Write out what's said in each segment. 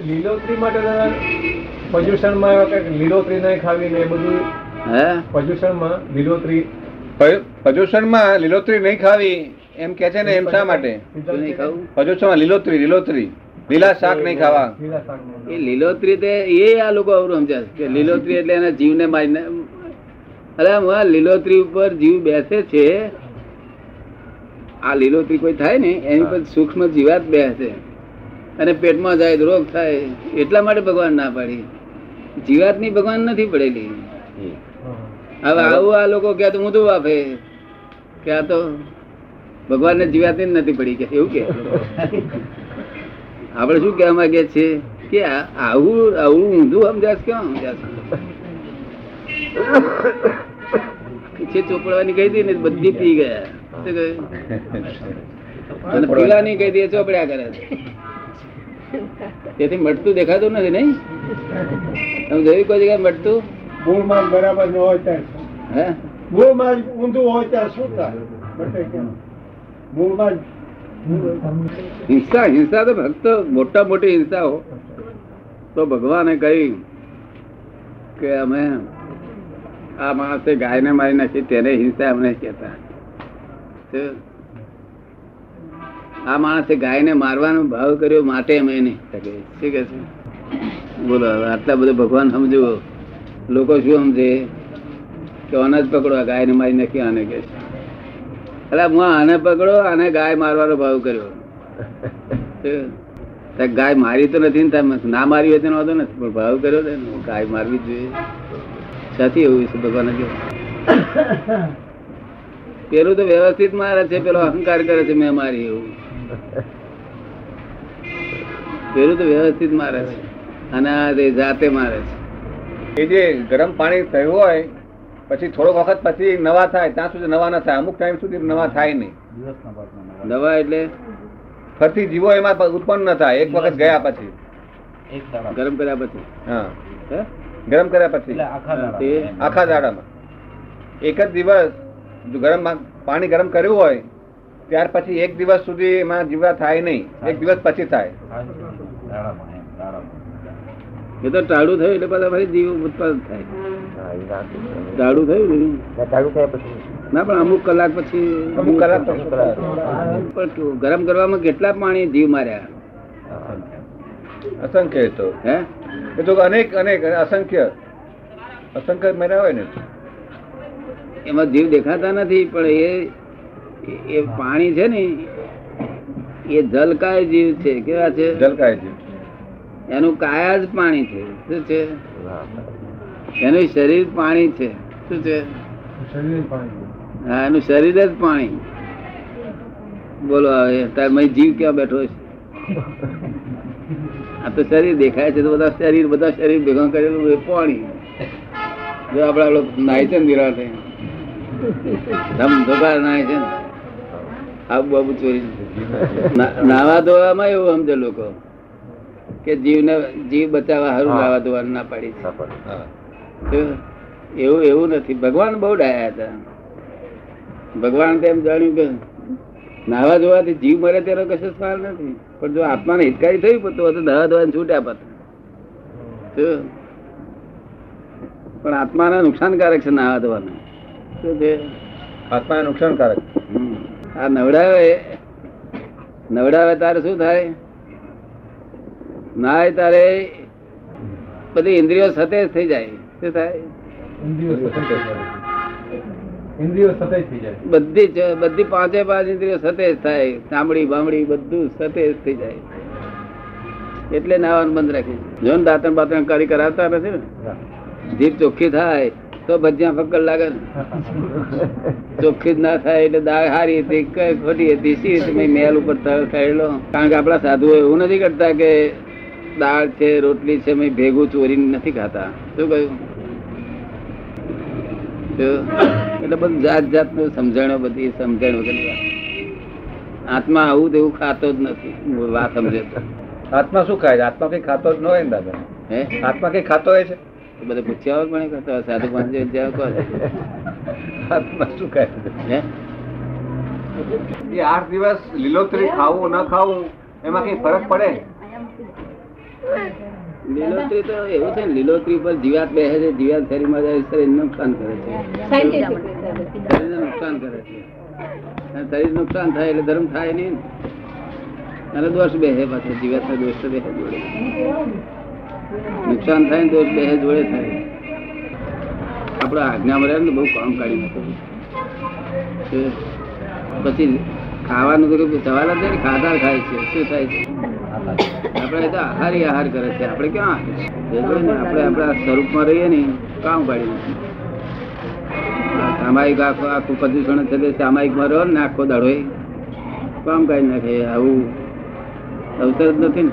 લીલોતરી માટે પર્યુષણમાં એવા કંઈક લીલોતરી નહીં ખાવી ને એ બધું હે? પર્યુષણમાં લીલોતરી. પ્રદૂષણમાં લીલોતરી નહીં ખાવી એમ કે છે ને એમ શા માટે? પ્રદૂષણમાં લીલોતરી લીલોતરી. લીલા શાક નહીં ખાવા. એ લીલોતરી તે એ આ લોકો અવરું સમજે કે લીલોતરી એટલે એના જીવને મારીને અરે હું લીલોતરી ઉપર જીવ બેસે છે. આ લીલોતરી કોઈ થાય ને એની પર સૂક્ષ્મ જીવાત બેસે. અને પેટમાં જાય રોગ થાય એટલા માટે ભગવાન ના પાડી. જીવાતની ભગવાન નથી પડેલી. હવે આવું આ લોકો કે તો ઊંધું વાપે. કે આ તો ભગવાન ને જીવાતી જ નથી પડી કે એવું કે? આપણે શું કહેવા માંગીએ છીએ? કે આવું આવું ઊંધું સમજાશ કેમ સમજાશ? છે ચોપડવાની કહી દી ને બધી પી ગયા? અને પીવાની કહી દે ચોપડ્યા કરે. છે. તેથી મટતું દેખાતું નથી નહીં? તમે જોયું કોઈ જગ્યાએ મટતું? મૂળમાં બરાબર ન હોય ત્યાં હે? મૂળમાં જ ઊંધું હોય ત્યાં શું થાય? મૂળ કેમ? હિંસા હિંસા તો ભક્ત મોટા મોટી હિંસા હો તો ભગવાને કહ્યું કે અમે આ માણસે ગાયને મારી નાખી તેને હિંસા અમને કહેતા? આ માણસે ગાયને મારવાનો ભાવ કર્યો માટે અમે નહીં શકે શું કે છે? બોલો આટલા બધું ભગવાન સમજવો. લોકો શું સમજે? કે આને જ પકડો, આ ગાયને મારી નાખી, આને કે અરે હું આને પકડો, આને ગાય મારવાનો ભાવ કર્યો? ગાય મારી તો નથી ને ના મારી હોય તેનો વાંધો નથી, પણ ભાવ કર્યો ને ગાય મારવી જ જોઈએ. સાથી એવું છે ભગવાન પેલું તો વ્યવસ્થિત મારે છે, પેલો અહંકાર કરે છે, મેં મારી એવું. પેલું તો વ્યવસ્થિત મારે છે અને આ જાતે મારે છે. એ જે ગરમ પાણી થયું હોય પછી થોડોક વખત પછી નવા થાય ત્યાં સુધી નવા ના થાય. અમુક ટાઈમ સુધી નવા થાય નહીં. નવા એટલે? ફરતી જીવો એમાં ઉત્પન્ન ન થાય. એક વખત ગયા પછી. ગરમ કર્યા પછી? હા. હે? ગરમ કર્યા પછી. આખા દાડામાં. એક જ દિવસ જો ગરમ મા- પાણી ગરમ કર્યું હોય ત્યાર પછી એક દિવસ સુધી એમાં જીવા થાય નહીં. એક દિવસ પછી થાય. એ તો ટાળું થયું એટલે બધા ફરી જીવ ઉત્પાદન થાય. ટાળું થયું ને ના પણ અમુક કલાક પછી અમુક કલાક પણ ગરમ કરવામાં કેટલા પાણી જીવ માર્યા? અસંખ્ય. તો. હે? એ તો અનેક અનેક અસંખ્ય. અસંખ્ય મર્યા હોય ને. એમાં જીવ દેખાતા નથી પણ એ એ પાણી છે ને એ જલકાય જીવ છે. કેવા છે? જલકાય જીવ. એનું કાયા જ પાણી છે. શું છે? એનું શરીર પાણી છે. શું છે? હા એનું શરીર જ પાણી. બોલો હવે તારે જીવ ક્યાં બેઠો છે? આ તો શરીર દેખાય છે તો બધા શરીર બધા શરીર ભેગા કરેલું એ પાણી. જો આપડે લોકો નાય છે ને વિરાટે ધમ ધોકાર નાય છે ને. આબુ બાબુ ચોરી. નાવા ધોવામાં એવું સમજે લોકો. કે જીવને જીવ બચાવવા સારું નાવા ધોવાનું ના પાડી છે. એવું એવું નથી. ભગવાન બહુ ડાયા હતા. ભગવાન તેમ જાણ્યું કે નાવા ધોવાથી જીવ મરે તેનો કશો સવાલ નથી. પણ જો આત્માને હિતકારી થયું તો તો નાવા ધોવાને છૂટ્યા પત પણ આત્માને નુકસાનકારક છે નાવા ધોવાનું. શું છે આત્માને નુકસાનકારક. આ નવડાવે નવડાવે તારે શું થાય? નાય તારે બધી ઇન્દ્રિયો સતેજ થઈ જાય. શું થાય? ઇન્દ્રિયો થઈ જાય. બધી બધી પાંચે પાંચ ઇન્દ્રિયો સતેજ થાય. ચામડી બામડી બધું સતેજ થઈ જાય. એટલે નાવાનું બંધ રાખી. જો ને દાંતણ બાતણ કરી કરાવતા નથી ને? જીભ ચોખ્ખી થાય તો ભજીયા ફક્કર લાગે ચોખ્ખી જ ના થાય એટલે દાળ હારી હતી ખોટી હતી. સી મેલ ઉપર થયેલો કારણ કે આપણા સાધુઓ એવું નથી કરતા કે દાળ છે રોટલી છે મેં ભેગું ચોરીને નથી ખાતા. શું કહ્યું? એટલે બધું જાત જાતનું સમજણો બધી સમજણ વગર. આત્મા આવું તેવું ખાતો જ નથી. વાત સમજે આત્મા શું ખાય છે? આત્મા કઈ ખાતો જ ન હોય ને દાદા? હે? આત્મા કઈ ખાતો હોય છે? બધે પૂછ્યા હોય પણ કરતા? હોય. સાધુ પાંચ આત્મા શું ખાય છે? હે? એ આઠ દિવસ લીલોતરી ખાવું ન ખાવું એમાં કઈ ફરક પડે? લીલોતરી તો એવું છે ને લીલોતરી પર જીવાત બેસે છે જીવાત શરીરમાં જાય શરીરને નુકસાન કરે છે. શરીરને નુકસાન કરે છે. અને શરીર નુકસાન થાય એટલે ધર્મ થાય નહીં. ને. અને દોષ બેસે પાછો જીવાત દોષ તો બેસે જોડે. નુકસાન થાય ને દોષ બેસે જોડે થાય. આપડે આજ્ઞામાં રહે ને બહુ કામ કાઢી નાખે પછી ખાવાનું તો કઈ સવાલ જ નહીં ખાધા ખાય છે શું થાય છે? આપણે તો આહારી કરે છે. આપણે ક્યાં? આપણે આપણા સ્વરૂપમાં રહીએ ને, કામ કાઢી સામાયિક આખો આખું પ્રદૂષણ છે તે સામાયિકમાં રહો ને, આખો દાડો કામ કાઢી નાખે. આવું અવસર જ નથી ને.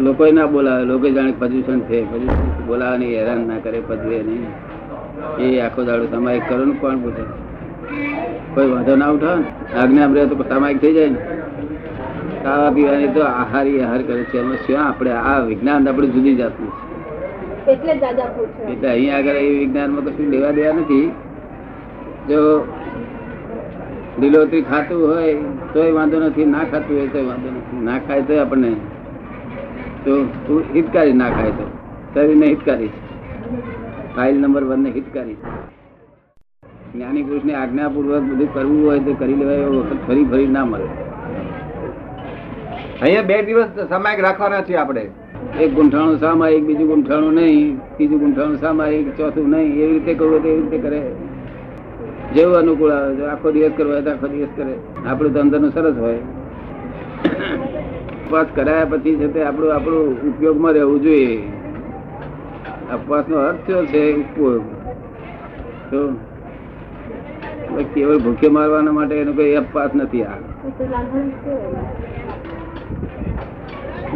લોકો ના બોલાવે. લોકો જાણે પ્રદૂષણ છે. પ્રદૂષણ બોલાવે નહીં, હેરાન ના કરે પદવે નહીં. એ આખો દાડો સામાયિક કરો ને, કોણ પૂછે? કોઈ વાંધો ના ઉઠાવે આજ્ઞા રહે તો સામાયિક થઈ જાય ને. ખાવા પીવાની તો આહારી આહાર કરે છે. એમાં શું આપણે આ વિજ્ઞાન આપણે જુદી જાતનું છે. એટલે અહીંયા આગળ એ વિજ્ઞાનમાં કશું લેવા દેવા નથી. જો લીલોતરી ખાતું હોય તોય વાંધો નથી. ના ખાતું હોય તોય વાંધો નથી. ના ખાય તો આપણને તો હિતકારી ના ખાય તો. શરીરને હિતકારી. ફાઇલ નંબર વન ને હિતકારી. જ્ઞાની પુરુષને આજ્ઞાપૂર્વક બધું કરવું હોય તો કરી લેવાય એવો વખત ફરી ફરી ના મળે. અહીંયા બે દિવસ સામાયિક રાખવાના છે આપણે. એક ગુંઠાણું સામાયિક, બીજું ગુંઠાણું નહીં, ત્રીજું ગુંઠાણું સામાયિક, ચોથું નહીં. એવી રીતે કરવું તો એવી રીતે કરે. જેવું અનુકૂળ આવે છે આખો દિવસ કરવો હોય તો આખો દિવસ કરે. આપણું ધંધાનું સરસ હોય. ઉપવાસ કરાયા પછી છે તે આપણું આપણું ઉપયોગમાં રહેવું જોઈએ. ઉપવાસનો અર્થ થયો છે ઉપયોગ. તો કેવળ ભૂખે મારવાના માટે એનો કોઈ અપવાસ નથી આ.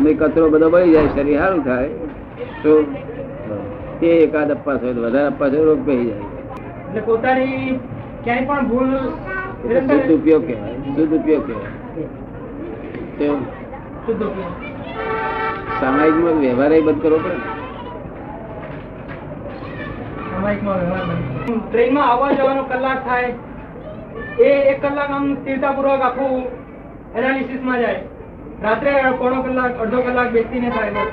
ને કચરો બધો બળી જાય શરીર સારું થાય તો તે એકાદ અપવાસ હોય વધારે અપવાસ હોય રોગ પહી જાય. એટલે પોતાની ક્યાંય પણ ભૂલ એ શુદ્ધ ઉપયોગ કહેવાય શુદ્ધ ઉપયોગ કહેવાય. શુદ્ધ ઉપયોગ. સામાયિકમાં વ્યવહાર બંધ કરવો પડે. ટ્રેનમાં આવવા જવાનો કલાક થાય એ એક કલાક આમ સ્થિરતાપૂર્વક આખું એનાલિસિસમાં જાય. રાત્રે પોણો કલાક અડધો કલાક બેસીને થાય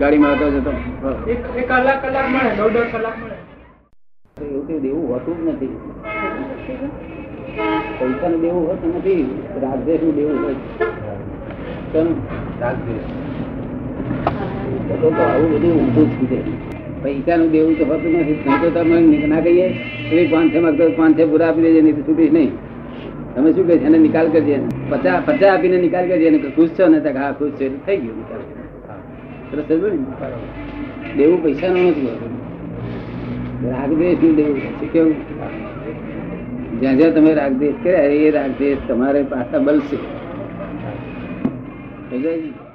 ગાડીમાં આવતો જતો. એક એક કલાક કલાક મળે દોઢ દોઢ કલાક મળે. એવું દેવું હોતું જ નથી. પૈસાનું દેવું હોતું નથી રાગદ્વેષનું દેવું હોય? તો આવું બધું ઊંધું જ છે. પૈસાનું દેવું તો હોતું નથી. તો તમે ના કહીએ પાંચ પાંચસો માંગતો પાંચસો પૂરા આપી દેજે નહીં તો છૂટીશ નહીં. તમે શું કહે એને નિકાલ કરજે પચાસ પચાસ આપીને નિકાલ કરજે એને. ખુશ છો ને? હા, ખુશ છે. એટલે થઈ ગયું નિકાલ. સરસ થયું ને? દેવું પૈસાનું નથી નું દેવું? છે કેવું? જ્યાં જ્યાં તમે રાગદેશ કર્યા, એ રાગદેશ તમારે પાછા બલશે. સમજાય?